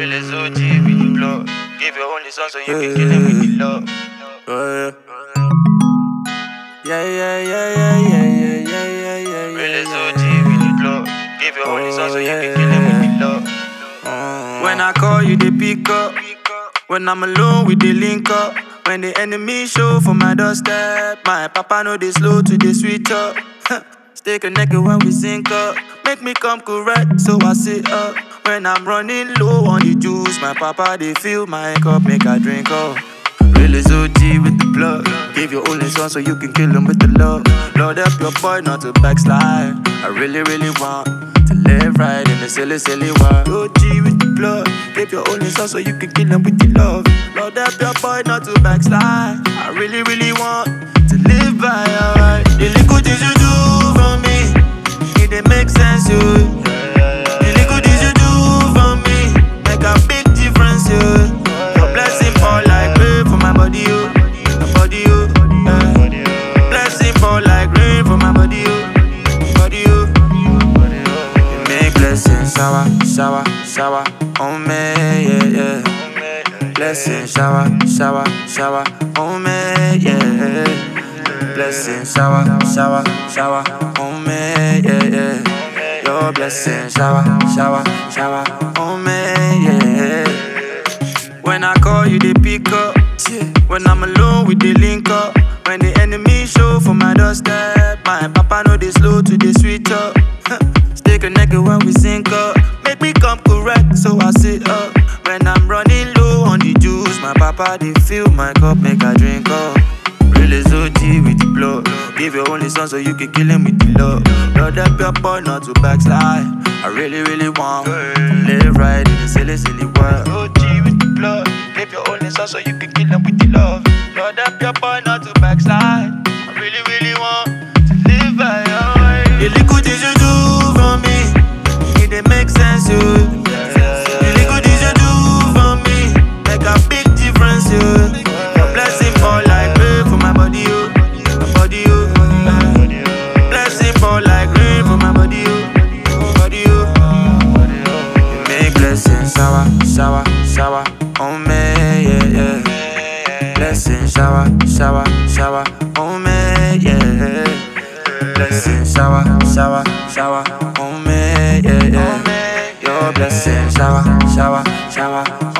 Really so deep in the blood. Give your only son so you can kill him with your love. Yeah, yeah, yeah, yeah, yeah, yeah, yeah, yeah. yeah. Really so deep in the blood. Give your only son so you can kill him with your love. Oh. When I call you, they pick up. When I'm alone, we they link up. When the enemy show for my doorstep, my papa know they slow to the switch up. Stay connected when we sync up. Make me come correct, so I sit up. When I'm running low on the juice, my papa they fill my cup, make I drink up. Really is OG with the blood. Give your only son so you can kill him with the love. Lord help your boy not to backslide. I really, really want to live right in the silly, silly world. OG with the blood. Give your only son so you can kill him with the love. Lord help your boy not to backslide. I really, really want to live shower, shower, shower on me, yeah, yeah. Blessing shower, shower, shower on me, yeah. Blessing shower, shower, shower on me, yeah, yeah. Your blessing shower, shower, shower on me, yeah. When I call you, they pick up. When I'm alone, we they link up. Stay connected when we sync up. Make me come correct, so I sit up. When I'm running low on the juice, my papa they fill my cup, make I drink up. Real as OG with the blood. Give your only son so you can kill him with the love. Lord help your boy not to backslide. I really, really want to live right in the silly, silly world. OG with the blood. Give your only son so you can kill him with the love. Lord help your boy not to The things you do for me, make a big difference, you. Your blessing fall like rain for my body, oh, my body, oh. eh. Blessing fall like rain for my body, oh, body, oh. You make blessings on me, yeah, yeah. Blessing shower, shower, shower on me, yeah. Blessing shower, shower, shower blessing Shower, shower, shower.